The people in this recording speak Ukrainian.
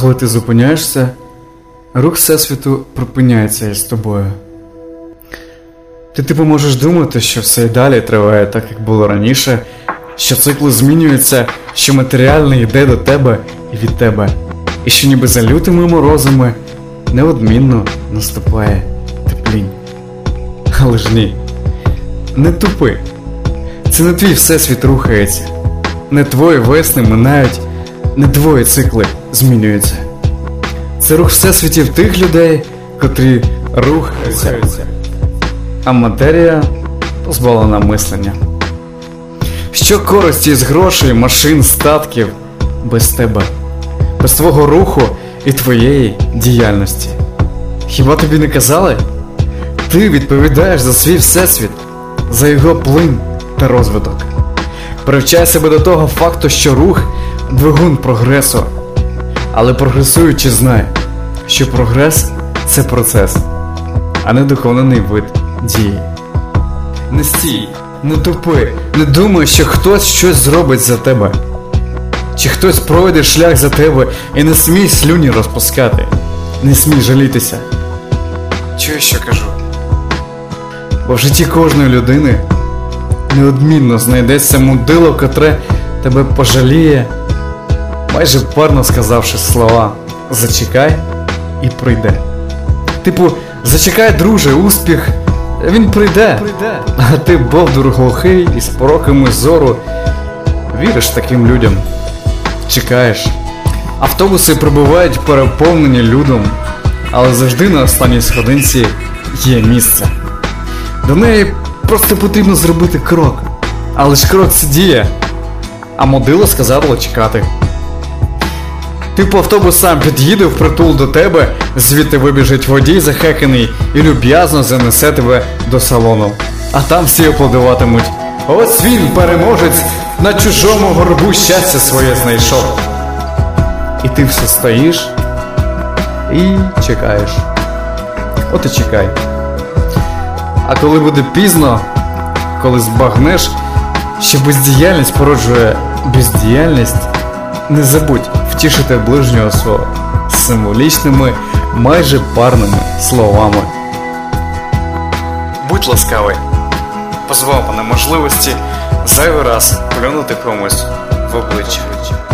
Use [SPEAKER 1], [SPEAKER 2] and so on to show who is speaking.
[SPEAKER 1] коли ти зупиняєшся, рух Всесвіту припиняється із тобою. Ти типу можеш думати, що все й далі триває так, як було раніше, що цикли змінюються, що матеріальне йде до тебе і від тебе, і що ніби за лютими морозами неодмінно наступає теплінь. Але ж ні, не тупи. Це не твій всесвіт рухається, не твої весни минають, не твої цикли змінюються. Це рух всесвітів тих людей, котрі рухаються, а матерія позбавлена мислення. Що користі з грошей, машин, статків без тебе, без твого руху і твоєї діяльності? Хіба тобі не казали? Ти відповідаєш за свій всесвіт, за його плин та розвиток. Привчай себе до того факту, що рух двигун прогресу. Але прогресуючи знай, що прогрес це процес, а не доконаний вид дії. Не стій, не тупи, не думай, що хтось щось зробить за тебе. Чи хтось пройде шлях за тебе і не смій слюні розпускати, не смій жалітися. Чуєш, що кажу? Бо в житті кожної людини неодмінно знайдеться мудило, котре тебе пожаліє, майже парно сказавши слова Зачекай і прийде. Типу, зачекай, друже, успіх, він прийде. А ти бовдур глухий і з пороками зору віриш таким людям, чекаєш. Автобуси прибувають переповнені людом, але завжди на останній сходинці є місце. До неї просто потрібно зробити крок. Але ж крок це дія. А модило сказало чекати. Типу автобус сам під'їде впритул до тебе, звідти вибіжить водій захеканий і люб'язно занесе тебе до салону. А там всі аплодуватимуть. Ось він, переможець, на чужому горбу щастя своє знайшов. І ти все стоїш і чекаєш. От і чекай. А коли буде пізно, коли збагнеш, що бездіяльність породжує бездіяльність, не забудь втішити ближнього свого символічними, майже парними словами. Будь ласкавий, позбав мене можливості зайвий раз плюнути комусь в обличчя.